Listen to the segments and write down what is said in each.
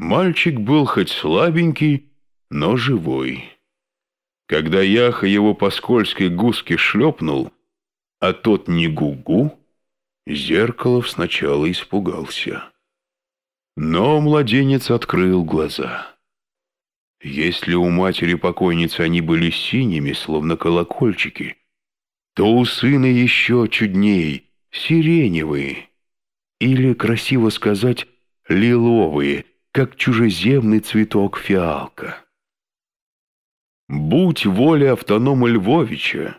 Мальчик был хоть слабенький, но живой. Когда Яха его по скользкой гуске шлепнул, а тот не гугу, Зеркалов сначала испугался. Но младенец открыл глаза. Если у матери покойницы они были синими, словно колокольчики, то у сына еще чудней, сиреневые. Или, красиво сказать, лиловые, как чужеземный цветок фиалка. Будь воля автонома Львовича,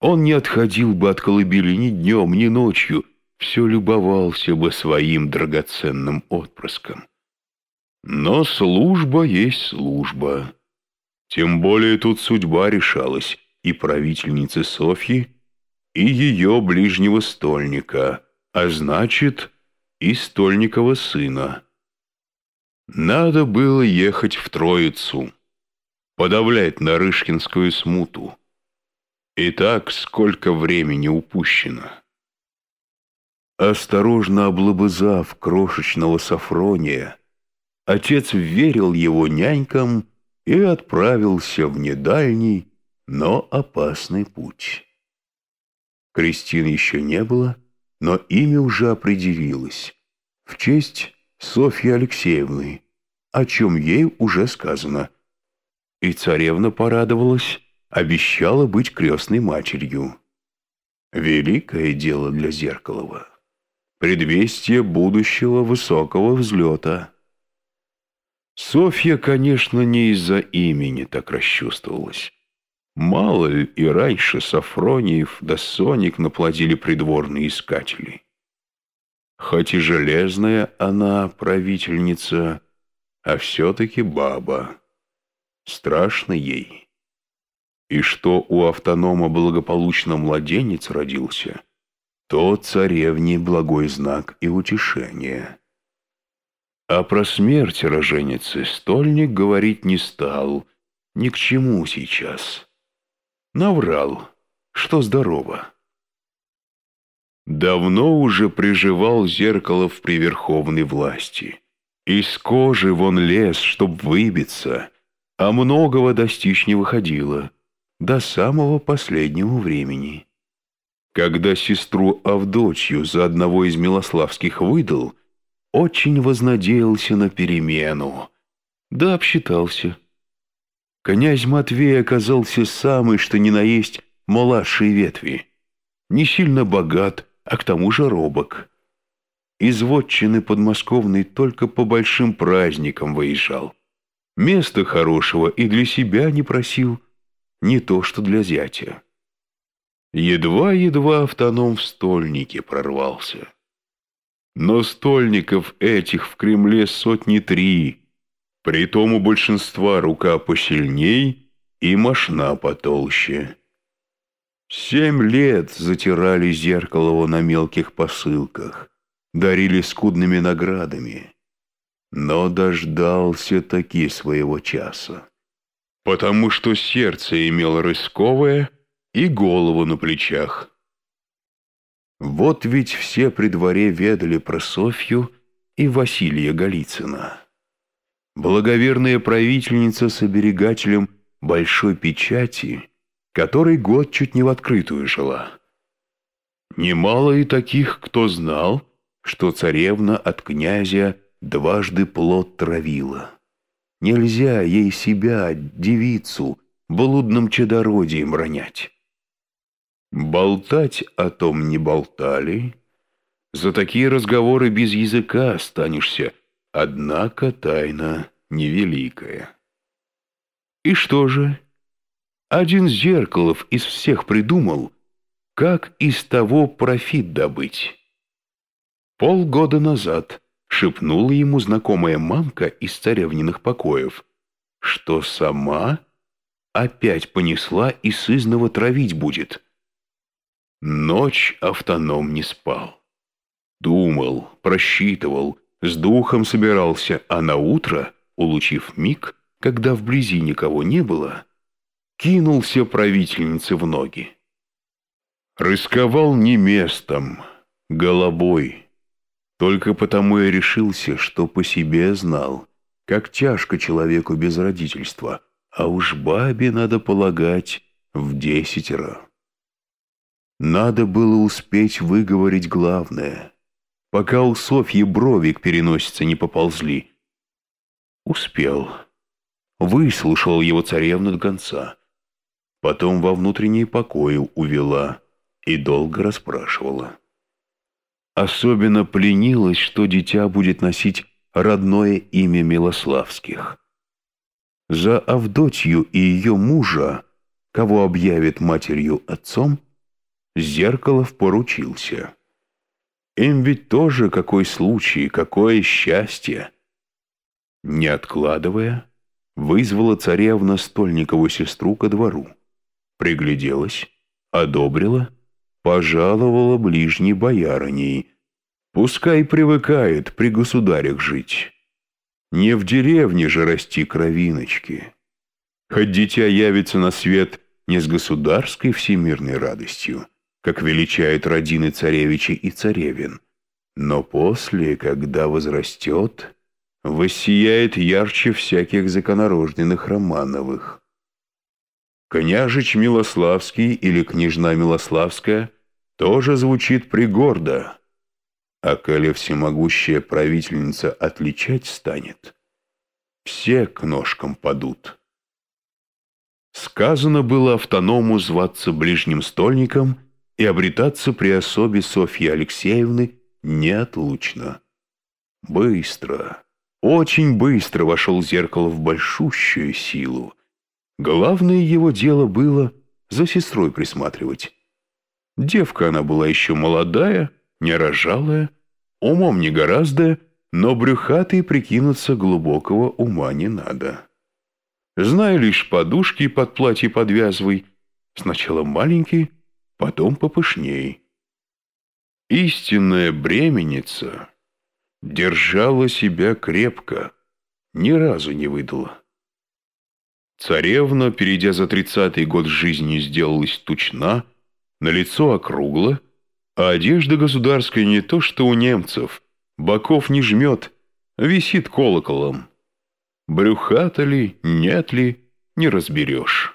он не отходил бы от колыбели ни днем, ни ночью, все любовался бы своим драгоценным отпрыском. Но служба есть служба. Тем более тут судьба решалась и правительницы Софьи, и ее ближнего стольника, а значит, и стольникова сына. Надо было ехать в Троицу, подавлять Нарышкинскую смуту. Итак, сколько времени упущено. Осторожно облобызав крошечного Сафрония, отец верил его нянькам и отправился в недальний, но опасный путь. Кристины еще не было, но имя уже определилось в честь Софьи Алексеевны, о чем ей уже сказано. И царевна порадовалась, обещала быть крестной матерью. Великое дело для Зеркалова предвестие будущего высокого взлета. Софья, конечно, не из-за имени так расчувствовалась. Мало ли и раньше Сафрониев да Соник наплодили придворные искатели. Хоть и железная она правительница, а все-таки баба. Страшно ей. И что у автонома благополучно младенец родился — то царевне благой знак и утешение. А про смерть роженицы стольник говорить не стал, ни к чему сейчас. Наврал, что здорово. Давно уже приживал зеркало в приверховной власти. Из кожи вон лез, чтоб выбиться, а многого достичь не выходило до самого последнего времени. Когда сестру Авдотью за одного из Милославских выдал, очень вознадеялся на перемену. Да, обсчитался. Князь Матвей оказался самый, что ни на есть, младшей ветви. Не сильно богат, а к тому же робок. Из вотчины подмосковной только по большим праздникам выезжал. Места хорошего и для себя не просил, не то что для зятя. Едва-едва автоном в стольнике прорвался. Но стольников этих в Кремле сотни три, притом у большинства рука посильней и мошна потолще. Семь лет затирали Зеркалова на мелких посылках, дарили скудными наградами, но дождался таки своего часа, потому что сердце имело рысковое — и голову на плечах. Вот ведь все при дворе ведали про Софью и Василия Голицына. Благоверная правительница с оберегателем большой печати, который год чуть не в открытую жила. Немало и таких, кто знал, что царевна от князя дважды плод травила. Нельзя ей себя, девицу, блудным чадородием ронять. Болтать о том не болтали. За такие разговоры без языка останешься, однако тайна невеликая. И что же? Один Зеркалов из всех придумал, как из того профит добыть. Полгода назад шепнула ему знакомая мамка из царевниных покоев, что сама опять понесла и сызного травить будет — Ночь автоном не спал. Думал, просчитывал, с духом собирался, а на утро, улучив миг, когда вблизи никого не было, кинулся правительнице в ноги. Рысковал не местом, головой. Только потому я решился, что по себе знал. как тяжко человеку без родительства, а уж бабе, надо полагать, в десятеро. Надо было успеть выговорить главное, пока у Софьи брови к переносице не поползли. Успел. Выслушал его царевна до конца. Потом во внутренние покои увела и долго расспрашивала. Особенно пленилась, что дитя будет носить родное имя Милославских. За Авдотью и ее мужа, кого объявит матерью отцом, Зеркалов поручился. Им ведь тоже какой случай, какое счастье. Не откладывая, вызвала царевна Стольникову сестру ко двору. Пригляделась, одобрила, пожаловала ближней боярыней, Пускай привыкает при государях жить. Не в деревне же расти кровиночки. Хоть дитя явится на свет не с государской всемирной радостью, как величают родины царевичи и царевин, но после, когда возрастет, воссияет ярче всяких законорожденных Романовых. Княжич Милославский или княжна Милославская тоже звучит пригордо, а коли всемогущая правительница отличать станет, все к ножкам падут. Сказано было автоному зваться ближним стольником и обретаться при особе Софьи Алексеевны неотлучно. Быстро, очень быстро вошел зеркало в большущую силу. Главное его дело было за сестрой присматривать. Девка она была еще молодая, не рожалая, умом не гораздо, но брюхатой прикинуться глубокого ума не надо. Знай лишь подушки под платье подвязывай, сначала маленький, потом попышней. Истинная бременница держала себя крепко, ни разу не выдала. Царевна, перейдя за тридцатый год жизни, сделалась тучна, на лицо округло, а одежда государская не то что у немцев, боков не жмет, висит колоколом. Брюхата ли, нет ли, не разберешь.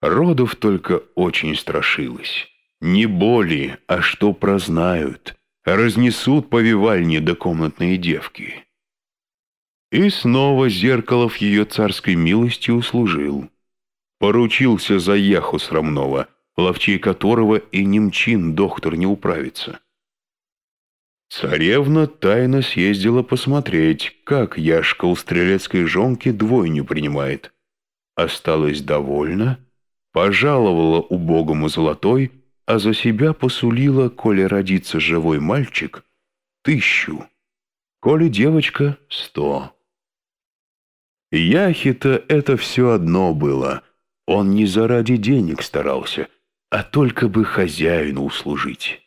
Родов только очень страшилась. Не боли, а что прознают, разнесут повивальни до комнатные девки. И снова Зеркалов ее царской милости услужил. Поручился за яху срамного — ловчей которого и немчин доктор не управится. Царевна тайно съездила посмотреть, как Яшка у стрелецкой жонки двойню принимает. Осталась довольна, пожаловала убогому золотой, а за себя посулила, коли родится живой мальчик, тысячу, коли девочка — сто. Яхе-то это все одно было, он не заради денег старался — а только бы хозяину услужить.